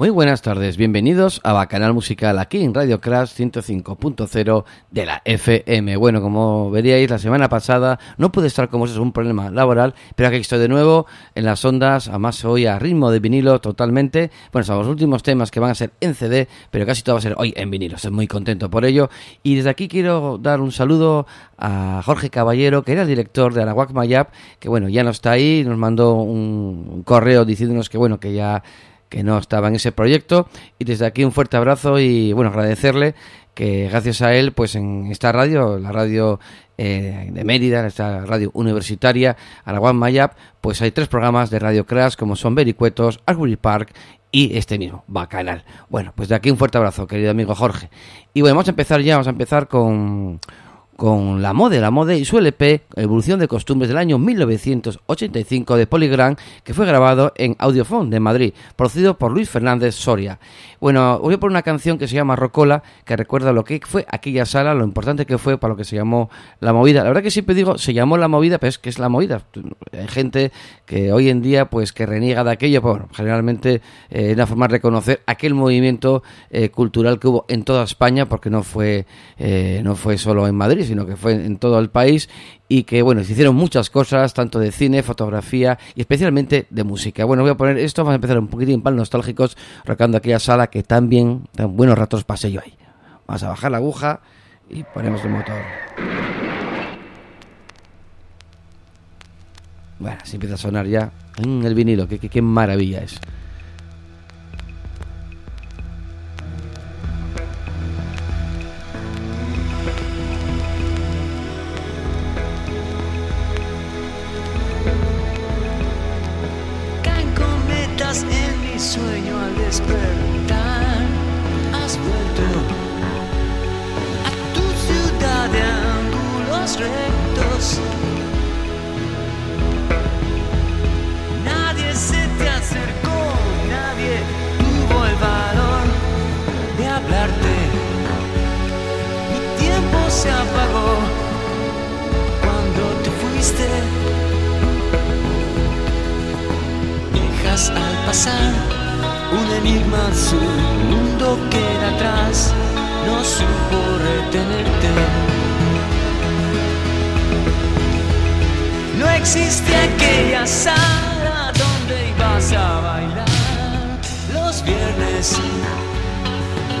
Muy buenas tardes, bienvenidos a Bacanal Musical aquí en Radio Crash 105.0 de la FM. Bueno, como veríais, la semana pasada no pude estar como es un problema laboral, pero aquí estoy de nuevo en las ondas, además hoy a ritmo de vinilo totalmente. Bueno, son los últimos temas que van a ser en CD, pero casi todo va a ser hoy en vinilo. Estoy muy contento por ello. Y desde aquí quiero dar un saludo a Jorge Caballero, que era el director de Anahuac Mayap, que bueno, ya no está ahí, nos mandó un correo diciéndonos que bueno, que ya que no estaba en ese proyecto y desde aquí un fuerte abrazo y bueno agradecerle que gracias a él pues en esta radio la radio eh, de Mérida esta radio universitaria Araguán Mayap pues hay tres programas de Radio Crash como son Vericuetos Asbury Park y este mismo, Bacanal. Bueno, pues de aquí un fuerte abrazo, querido amigo Jorge. Y bueno, vamos a empezar ya, vamos a empezar con, con la MODE, la MODE y su LP Evolución de Costumbres del año 1985 de Polygram, que fue grabado en Audiofone de Madrid, producido por Luis Fernández Soria. Bueno, voy a poner una canción que se llama Rocola, que recuerda lo que fue aquella sala, lo importante que fue para lo que se llamó la movida. La verdad que siempre digo, se llamó la movida, pero es que es la movida. Hay gente que hoy en día, pues, que reniega de aquello, bueno, generalmente eh, es una forma de reconocer aquel movimiento eh, cultural que hubo en toda España, porque no fue, eh, no fue solo en Madrid, sino que fue en todo el país y que, bueno, se hicieron muchas cosas, tanto de cine, fotografía y especialmente de música. Bueno, voy a poner esto, vamos a empezar un poquitín para nostálgicos, rocando aquella sala que tan bien, tan buenos ratos pasé yo ahí. Vamos a bajar la aguja y ponemos el motor. Bueno, si empieza a sonar ya el vinilo, qué, qué maravilla es. Despertar. Has vuelto a tu ciudad de ángulos rectos. Nadie se te acercó, nadie tuvo el valor de hablarte. Mi tiempo se apagó cuando te fuiste. Dejas al pasar un enigma un mundo queda atrás, no supo retenerte. No existe aquella sala donde ibas a bailar los viernes.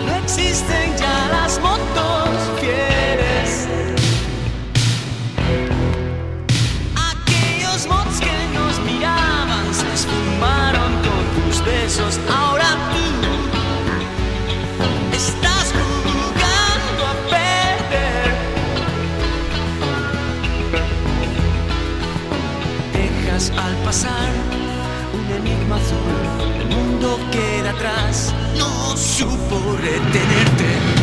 No existen ya las motos fieles. Besos. pasar un enigma azul. El mundo queda atrás, no supo retenerte.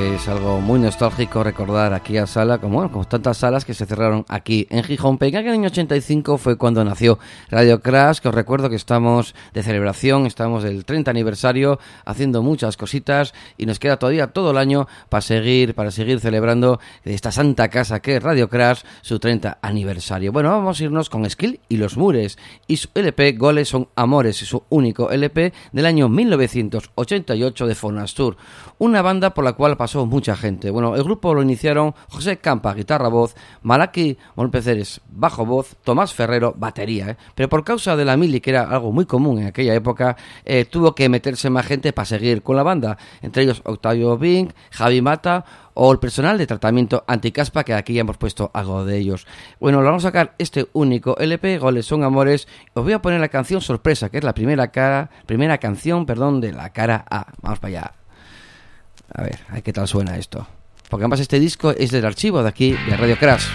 Es algo muy nostálgico recordar aquí a Sala, como, bueno, como tantas salas que se cerraron aquí en Gijón. Pero en el año 85 fue cuando nació Radio Crash, que os recuerdo que estamos de celebración, estamos del 30 aniversario, haciendo muchas cositas y nos queda todavía todo el año para seguir, para seguir celebrando esta santa casa que es Radio Crash, su 30 aniversario. Bueno, vamos a irnos con Skill y los Mures y su LP Goles son Amores, su único LP del año 1988 de Fonastur una banda por la cual pasó mucha gente. Bueno, el grupo lo iniciaron José Campa, guitarra voz, Malaki Molpeceres, bajo voz, Tomás Ferrero, batería. ¿eh? Pero por causa de la mili, que era algo muy común en aquella época, eh, tuvo que meterse más gente para seguir con la banda. Entre ellos Octavio Bing, Javi Mata o el personal de tratamiento anticaspa, que aquí ya hemos puesto algo de ellos. Bueno, lo vamos a sacar este único LP, Goles son Amores. Os voy a poner la canción sorpresa, que es la primera cara, primera canción, perdón, de la cara A. Vamos para allá. A ver, a qué tal suena esto. Porque además este disco es del archivo de aquí, de Radio Crash.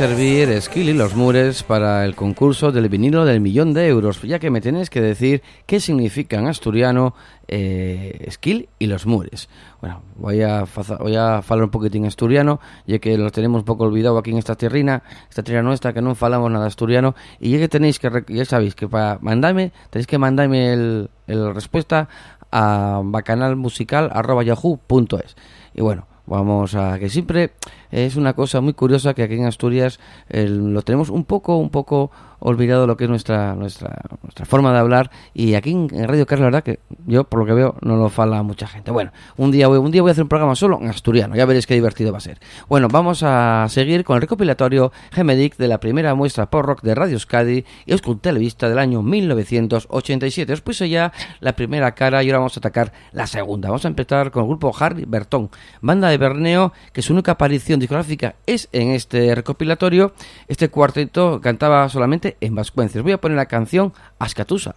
Servir Skill y los Mures para el concurso del vinilo del millón de euros, ya que me tenéis que decir qué significa en asturiano eh, Skill y los Mures. Bueno, voy a, voy a hablar un poquitín asturiano, ya que lo tenemos un poco olvidado aquí en esta tierrina, esta tierra nuestra, que no falamos nada asturiano, y ya que tenéis que, ya sabéis que para mandarme, tenéis que mandarme el, el respuesta a bacanalmusical.yahoo.es. Y bueno, vamos a que siempre es una cosa muy curiosa que aquí en Asturias lo tenemos un poco un poco olvidado lo que es nuestra nuestra nuestra forma de hablar y aquí en, Radio Carlos la verdad que yo por lo que veo no lo fala mucha gente. Bueno, un día voy, un día voy a hacer un programa solo en asturiano, ya veréis qué divertido va a ser. Bueno, vamos a seguir con el recopilatorio Gemedic de la primera muestra por rock de Radio Euskadi y Euskal Televista del año 1987. Os puse ya la primera cara y ahora vamos a atacar la segunda. Vamos a empezar con el grupo Harry Bertón, banda de Berneo que su única aparición discográfica es en este recopilatorio. Este cuarteto cantaba solamente en vascuencias. Voy a poner la canción Ascatusa.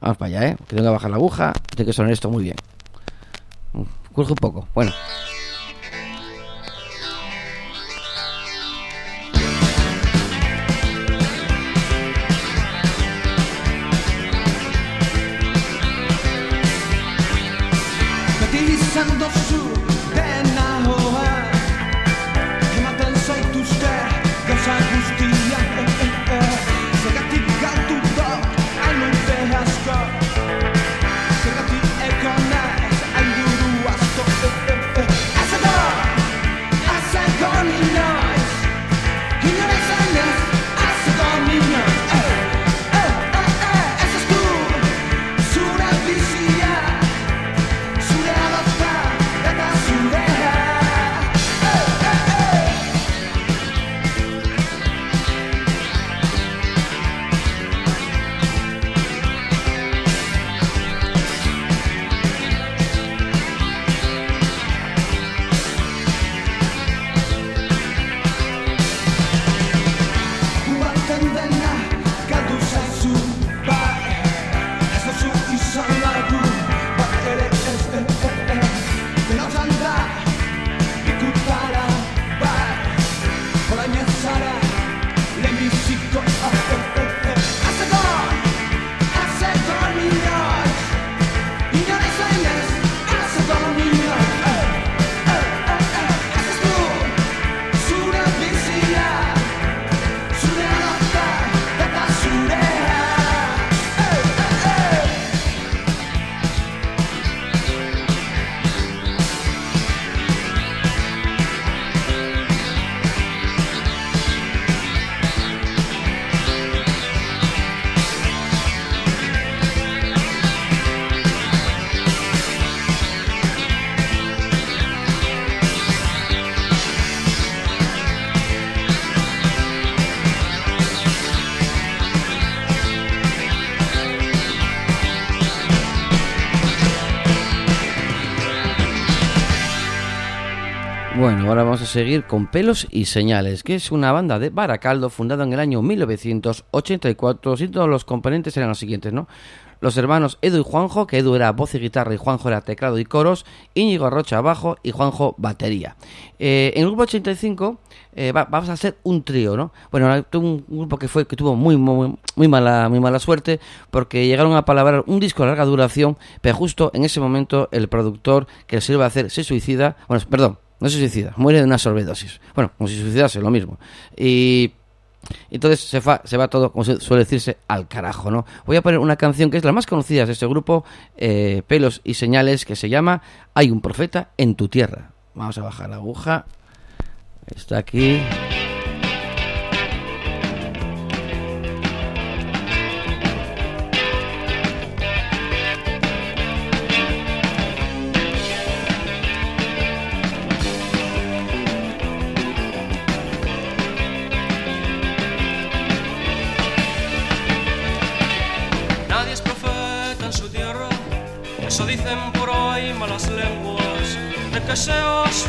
Vamos para allá, ¿eh? Tengo que bajar la aguja. Tiene que sonar esto muy bien. Curge un poco. Bueno. Seguir con Pelos y Señales, que es una banda de Baracaldo fundada en el año 1984. Y todos los componentes eran los siguientes, ¿no? Los hermanos Edu y Juanjo, que Edu era voz y guitarra y Juanjo era teclado y coros, Íñigo Rocha bajo y Juanjo batería. Eh, en el grupo 85 eh, vamos a hacer un trío, ¿no? Bueno, tuvo un grupo que fue que tuvo muy, muy, mala muy mala suerte porque llegaron a palabrar un disco de larga duración, pero justo en ese momento el productor que se iba a hacer se suicida, bueno, perdón, no se suicida, muere de una sobredosis. Bueno, como si suicidase, lo mismo. Y entonces se, se va todo, como suele decirse, al carajo, ¿no? Voy a poner una canción que es la más conocida de este grupo, eh, Pelos y Señales, que se llama Hay un profeta en tu tierra. Vamos a bajar la aguja. Está aquí. Que así,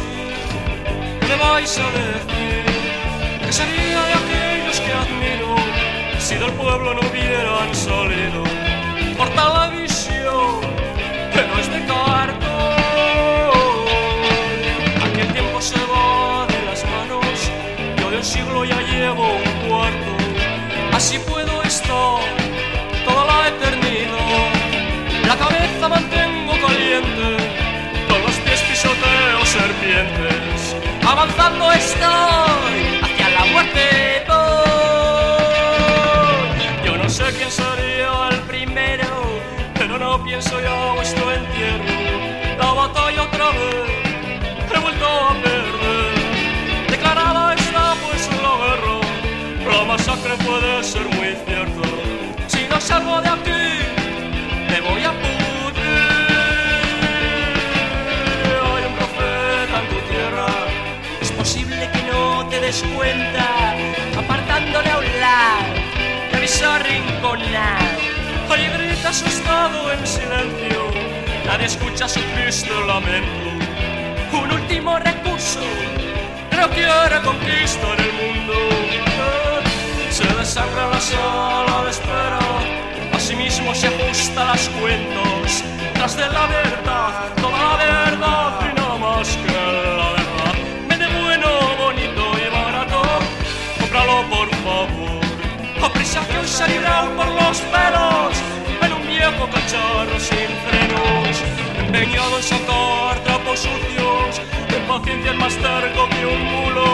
¿qué me vais a decir? ¿Qué sería de aquellos que admiro si del pueblo no hubieran salido por tal visión que no es de cartón? entiendes. Avanzando estoy arrinconar. Ahí grita asustado en silencio, nadie escucha su triste lamento. Un último recurso, no quiere conquistar el mundo. Se desangra la sala de espera, asimismo se ajusta las cuentas. Tras de la verdad, toda la verdad y no más que la verdad. Vende bueno, bonito y barato, cómpralo por favor. Salirán por los pelos en un viejo cacharro sin frenos. Empeñado en sacar trapos sucios, en paciencia es más terco que un mulo.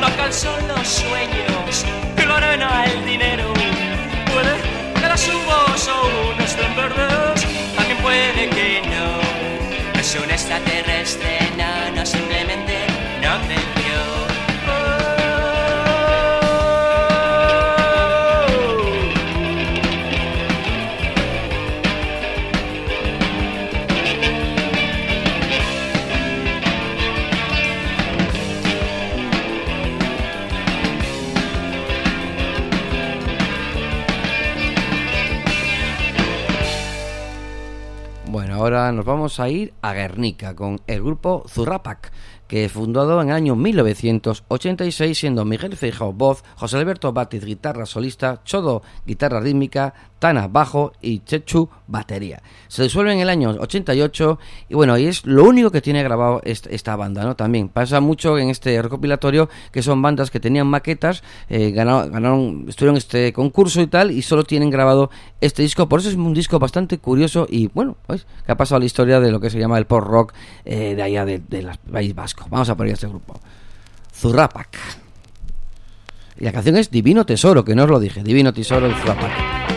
La son los sueños y la arena el dinero. Puede que las uvas aún estén verdes, también puede que no. Es un extraterrestre, no, no simplemente no creció. Vamos a ir a Guernica con el grupo Zurrapac, que fundado en el año 1986, siendo Miguel Feijao voz, José Alberto Batiz guitarra solista, Chodo guitarra rítmica, Tana bajo y Chechu batería. Se disuelve en el año 88 y bueno, y es lo único que tiene grabado est- esta banda, ¿no? También pasa mucho en este recopilatorio que son bandas que tenían maquetas, eh, ganaron, ganaron, estuvieron este concurso y tal y solo tienen grabado este disco, por eso es un disco bastante curioso y bueno, pues que ha pasado a la historia de lo que se llama el pop rock eh, de allá de, de País Vasco. Vamos a poner este grupo. Zurrapac. Y la canción es Divino Tesoro, que no os lo dije, Divino Tesoro de Zurrapac.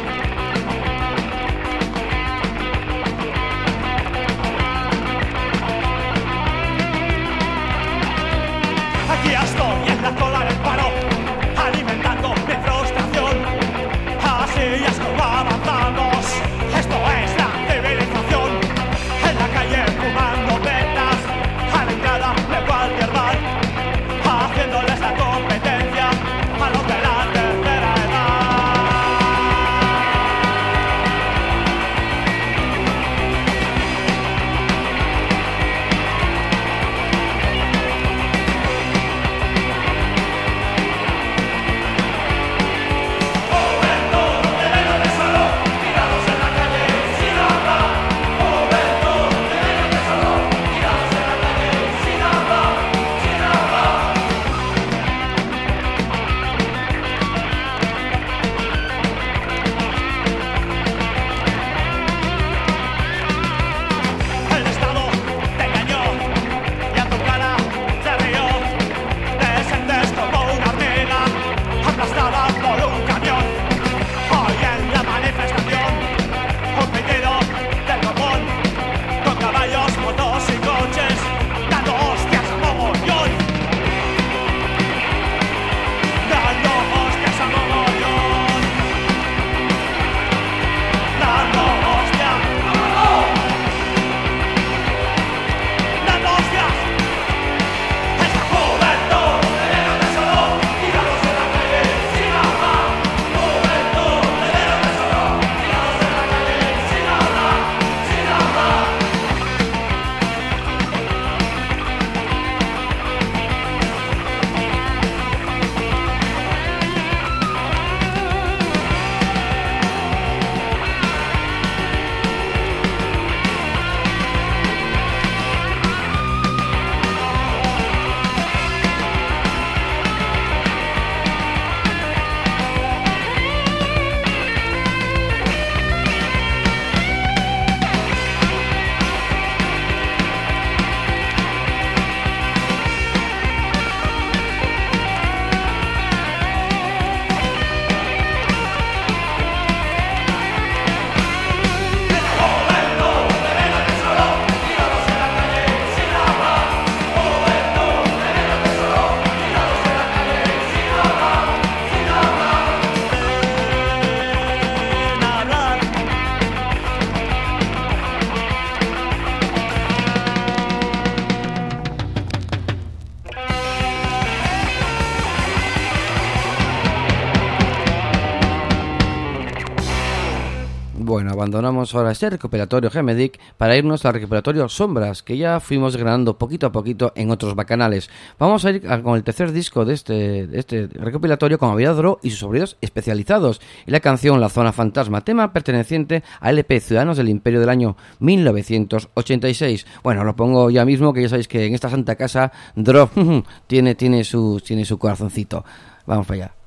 Abandonamos ahora este recuperatorio Gemedic para irnos al recuperatorio Sombras, que ya fuimos desgranando poquito a poquito en otros bacanales. Vamos a ir con el tercer disco de este, de este recopilatorio con Aviadro y sus obreros especializados, y la canción La Zona Fantasma, tema perteneciente a LP Ciudadanos del Imperio del año 1986. Bueno, lo pongo ya mismo, que ya sabéis que en esta santa casa Drop tiene, tiene, su, tiene su corazoncito. Vamos para allá.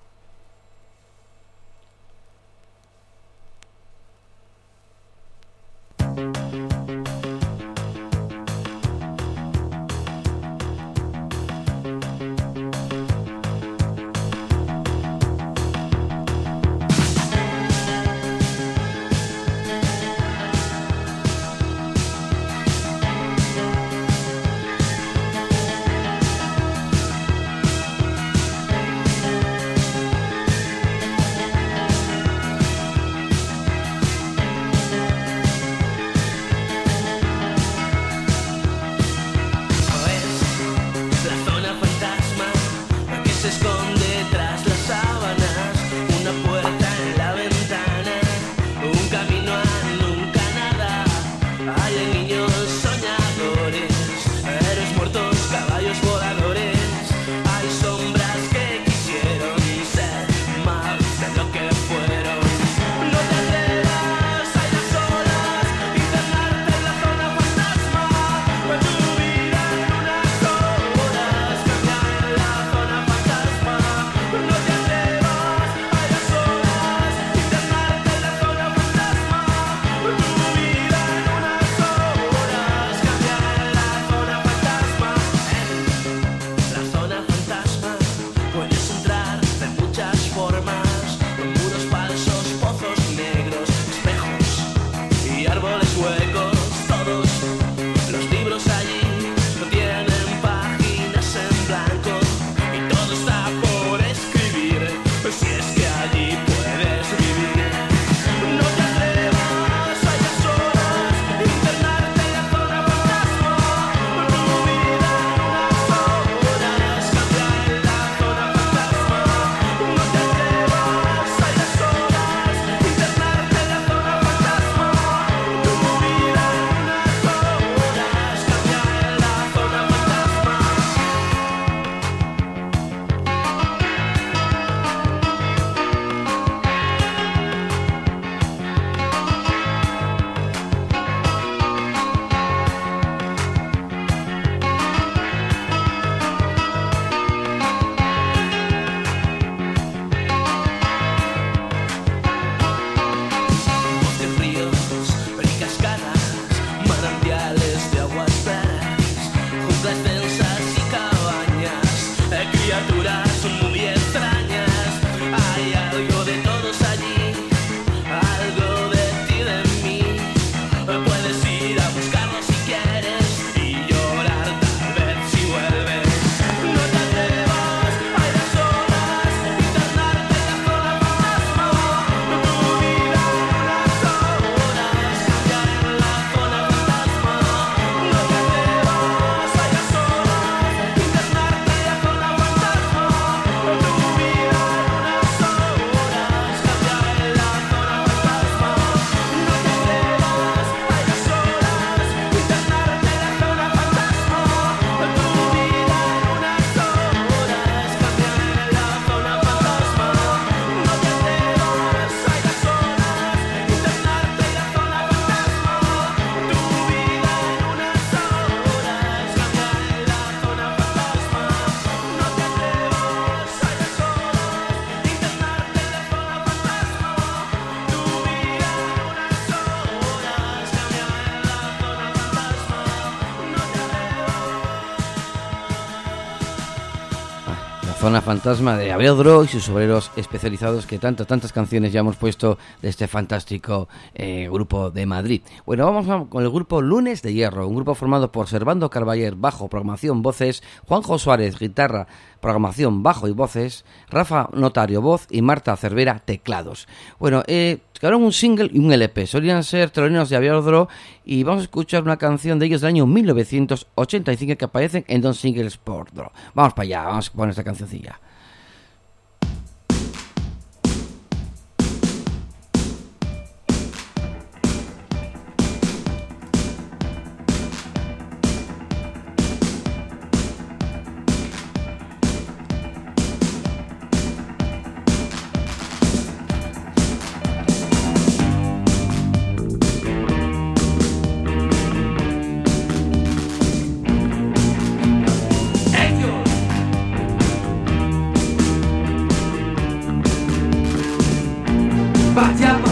Zona Fantasma de Abeodro y sus obreros especializados que tantas, tantas canciones ya hemos puesto de este fantástico eh, grupo de Madrid. Bueno, vamos con el grupo Lunes de Hierro, un grupo formado por Servando Carballer, bajo, programación, voces, Juanjo Suárez, guitarra, programación, bajo y voces, Rafa Notario, voz y Marta Cervera, teclados. Bueno, eh, un single y un LP. Solían ser teloneros de Aviadro y vamos a escuchar una canción de ellos del año 1985 que aparecen en Don Singles Sport Vamos para allá, vamos a poner esta cancioncilla. 大家。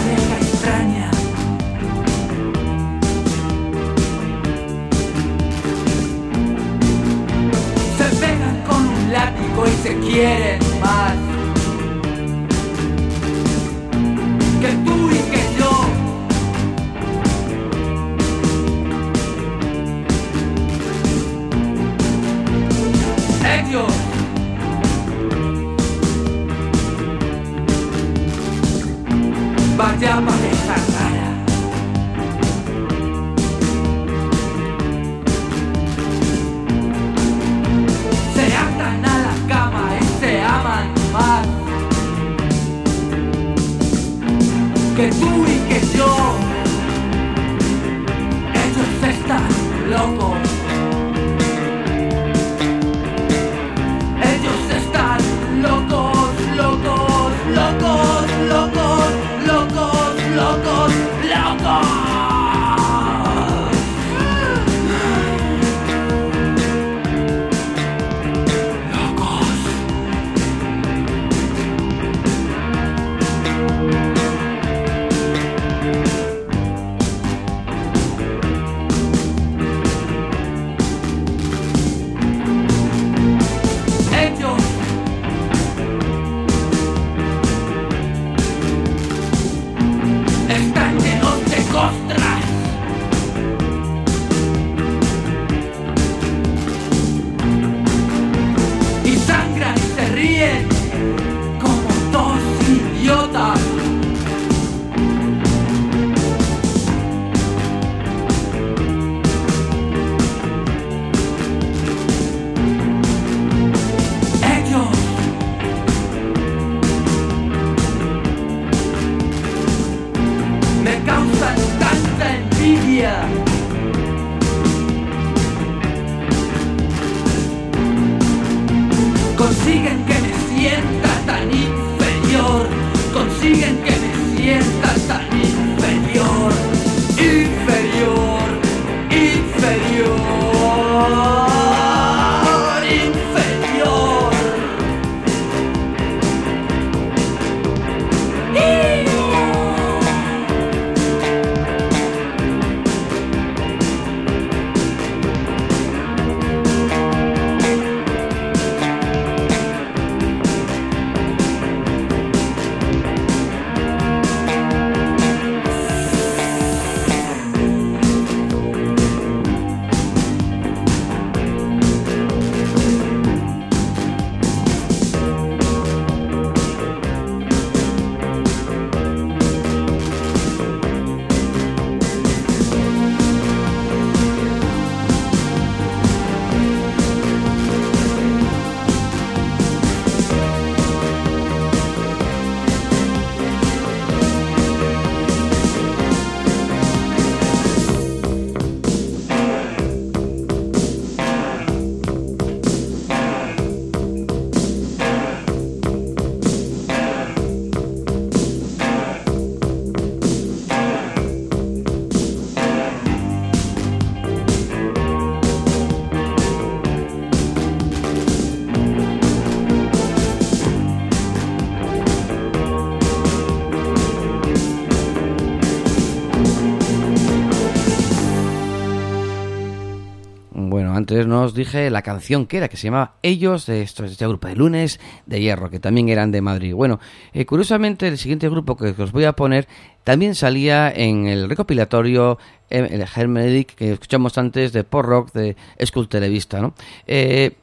Antes nos dije la canción que era, que se llamaba Ellos, de este grupo de lunes de hierro, que también eran de Madrid. Bueno, eh, curiosamente el siguiente grupo que, que os voy a poner también salía en el recopilatorio eh, el Hermedic que escuchamos antes de Pop Rock de Skull Televista, ¿no? Eh,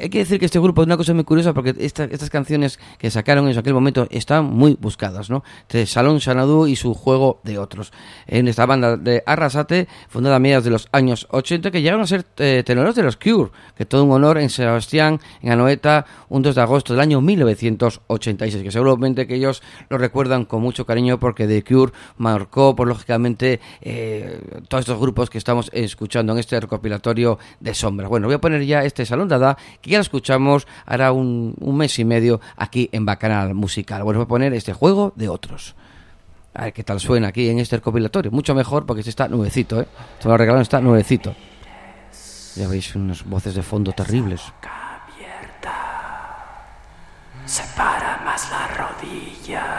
hay que decir que este grupo una cosa muy curiosa porque esta- estas canciones que sacaron en aquel momento están muy buscadas, ¿no? De Salón Sanadú y su juego de otros. En esta banda de Arrasate, fundada a mediados de los años 80, que llegaron a ser eh, tenores de los Cure, que todo un honor en Sebastián, en Anoeta, un 2 de agosto del año 1986, que seguramente que ellos lo recuerdan con mucho cariño porque The Cure marcó, por lógicamente, eh, todos estos grupos que estamos escuchando en este recopilatorio de sombras. Bueno, voy a poner ya este Salón Dada, que ya lo escuchamos hará un, un mes y medio aquí en Bacanal Musical. Bueno, voy a poner este juego de otros. A ver qué tal suena aquí en este recopilatorio. Mucho mejor porque este está nuevecito, ¿eh? Se lo regalaron, está nuevecito. Ya veis unas voces de fondo terribles. Separa más las rodillas.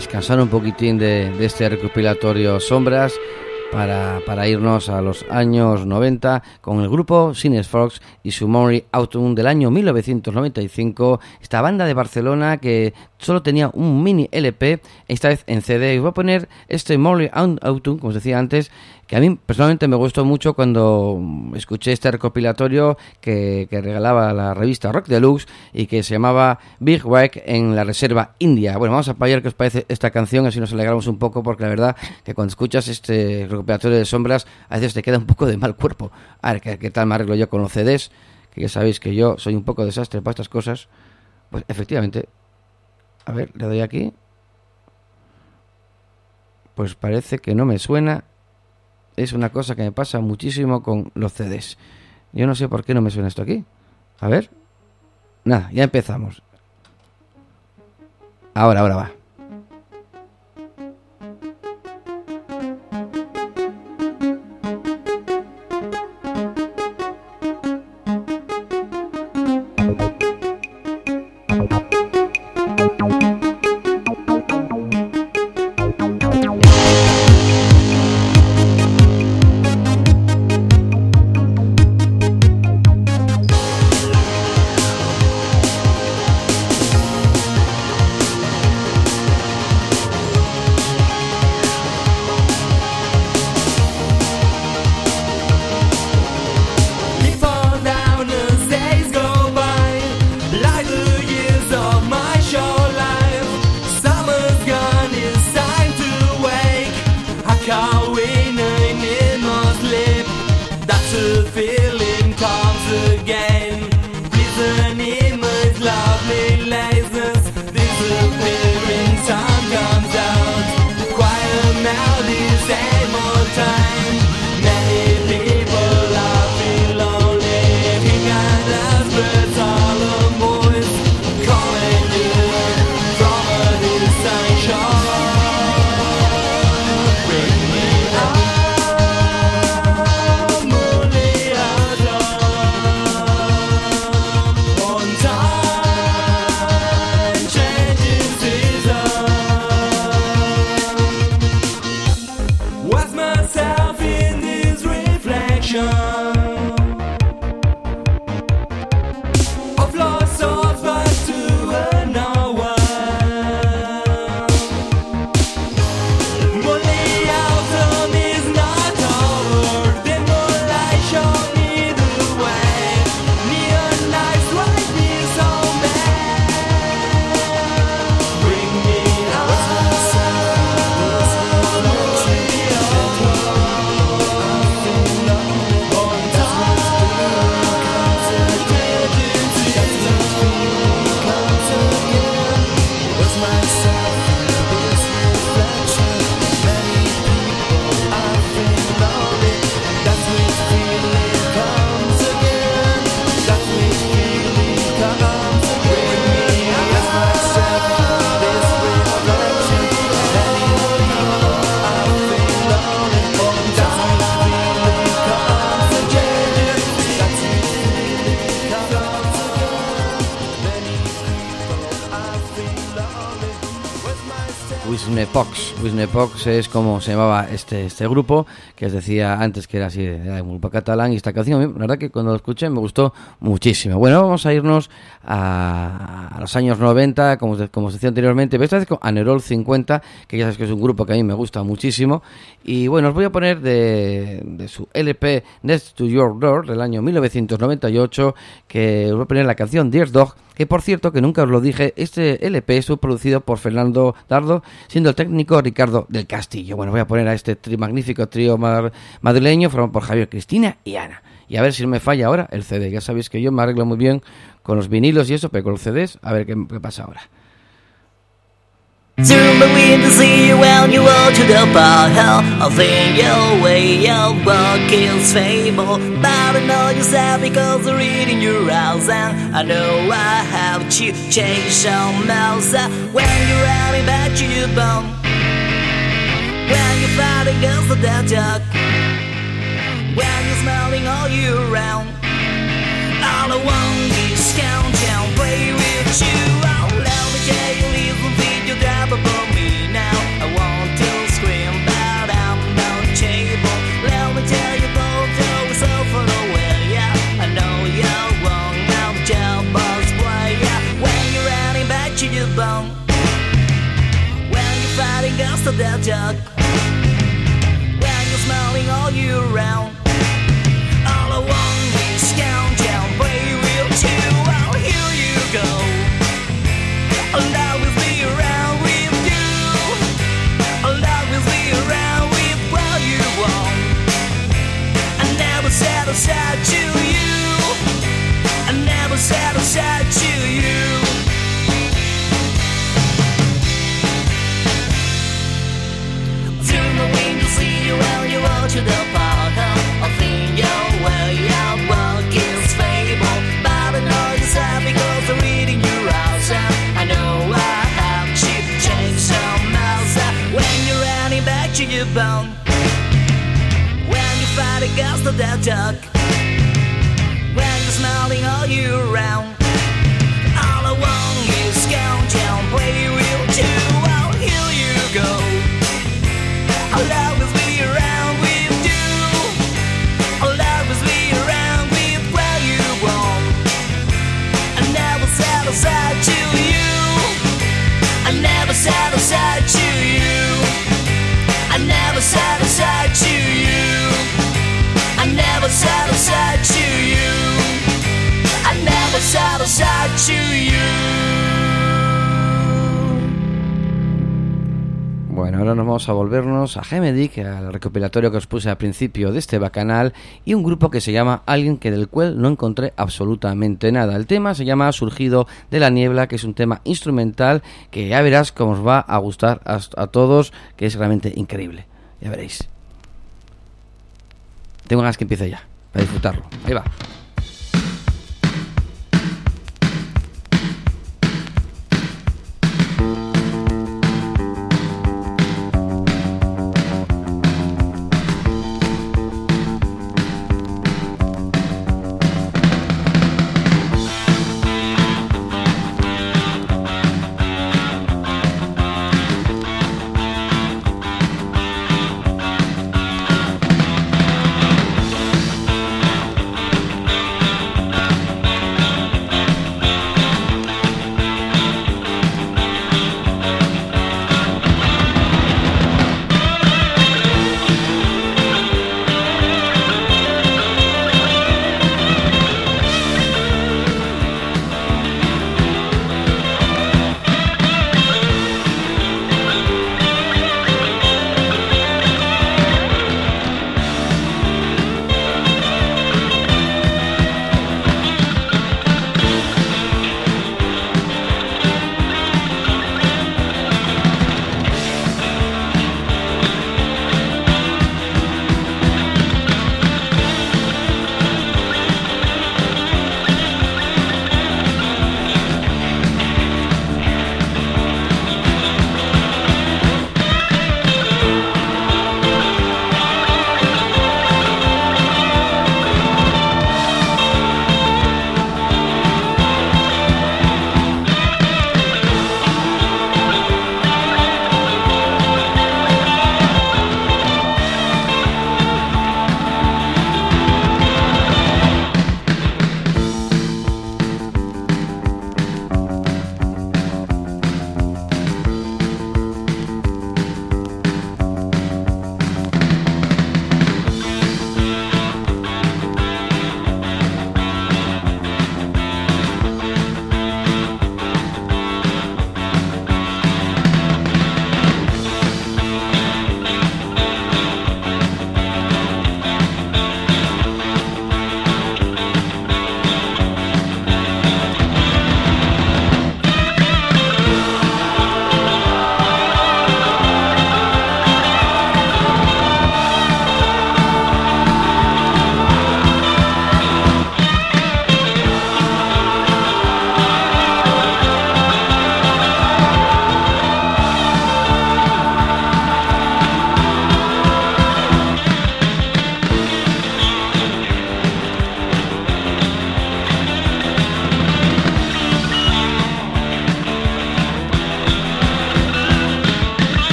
Descansar un poquitín de, de este recopilatorio Sombras para, para irnos a los años 90 con el grupo Cines Fox y su Mori Autumn del año 1995. Esta banda de Barcelona que solo tenía un mini LP, esta vez en CD. Y voy a poner este Mori Autumn, como os decía antes, que a mí personalmente me gustó mucho cuando escuché este recopilatorio que, que regalaba la revista Rock Deluxe y que se llamaba Big Whack en la Reserva India. Bueno, vamos a ver qué os parece esta canción, así nos alegramos un poco, porque la verdad que cuando escuchas este recopilatorio de sombras, a veces te queda un poco de mal cuerpo. A ver, ¿qué, qué tal me arreglo yo con los CDs? Que ya sabéis que yo soy un poco desastre para estas cosas. Pues efectivamente, a ver, le doy aquí. Pues parece que no me suena es una cosa que me pasa muchísimo con los CDs. Yo no sé por qué no me suena esto aquí. A ver. Nada, ya empezamos. Ahora, ahora va. time. Wisnepox. Wisnepox es como se llamaba este, este grupo, que os decía antes que era así, era un grupo catalán. Y esta canción, la verdad que cuando lo escuché me gustó muchísimo. Bueno, vamos a irnos a, los años 90, como, como os decía anteriormente, pero esta vez con Anerol 50, que ya sabes que es un grupo que a mí me gusta muchísimo. Y bueno, os voy a poner de, de su LP Next to Your Door del año 1998, que os voy a poner la canción Dear Dog, que por cierto, que nunca os lo dije, este LP estuvo producido por Fernando Dardo, siendo el técnico Ricardo del Castillo. Bueno, voy a poner a este tri- magnífico trío madrileño formado por Javier, Cristina y Ana. Y a ver si no me falla ahora el CD. Ya sabéis que yo me arreglo muy bien con los vinilos y eso, pero con los CDs, a ver qué, qué pasa ahora. The wind to see you when you walk to the bar hell. I think your way of walk is fable. But I know yourself because I'm reading your eyes. And I know I have to change else. Uh, When you're running back to your bone When you're fighting against the dark When you're smiling all year round. All I want is countdown, play with you. Oh, let 80番 When you're fighting against the dead dog When you're smiling all year round All I want is countdown Play will too well here you go. And I will be around with you. I will be around with you want. I never said I to you. I never to the way of fable, but I know you're sad because your. I know I have change. When you're running back to your when you fight against the dark, when you're smelling all year round. Bueno, ahora nos vamos a volvernos a Gemedic, al recopilatorio que os puse al principio de este bacanal, y un grupo que se llama Alguien que del cual no encontré absolutamente nada. El tema se llama Surgido de la Niebla, que es un tema instrumental que ya verás cómo os va a gustar a, todos, que es realmente increíble. Ya veréis. Tengo ganas que empiece ya, para disfrutarlo. Ahí va.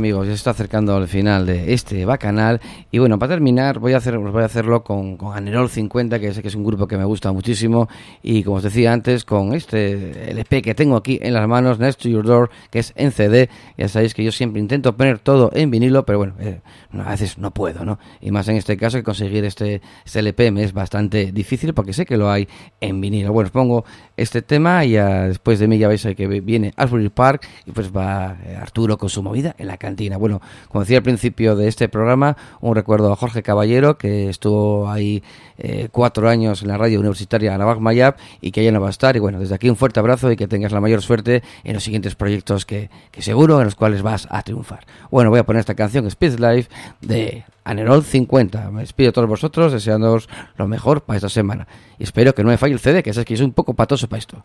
Amigos, ya se está acercando al final de este bacanal y bueno, para terminar voy a hacer voy a hacerlo con, con Anerol 50, que sé que es un grupo que me gusta muchísimo y como os decía antes, con este LP que tengo aquí en las manos, Next to Your Door, que es en CD, ya sabéis que yo siempre intento poner todo en vinilo, pero bueno, eh, a veces no puedo, ¿no? Y más en este caso que conseguir este, este LP me es bastante difícil porque sé que lo hay en vinilo. Bueno, os pongo este tema y ya después de mí ya veis que viene Asbury Park y pues va eh, Arturo con su movida en la Bueno, como decía al principio de este programa, un recuerdo a Jorge Caballero, que estuvo ahí eh, cuatro años en la radio universitaria Navac Mayab y que ya no va a estar. Y bueno, desde aquí un fuerte abrazo y que tengas la mayor suerte en los siguientes proyectos que, seguro en los cuales vas a triunfar. Bueno, voy a poner esta canción Speed Life de Anerol 50. Me despido a todos vosotros deseándoos lo mejor para esta semana. Y espero que no me falle el CD, que es que soy un poco patoso para esto.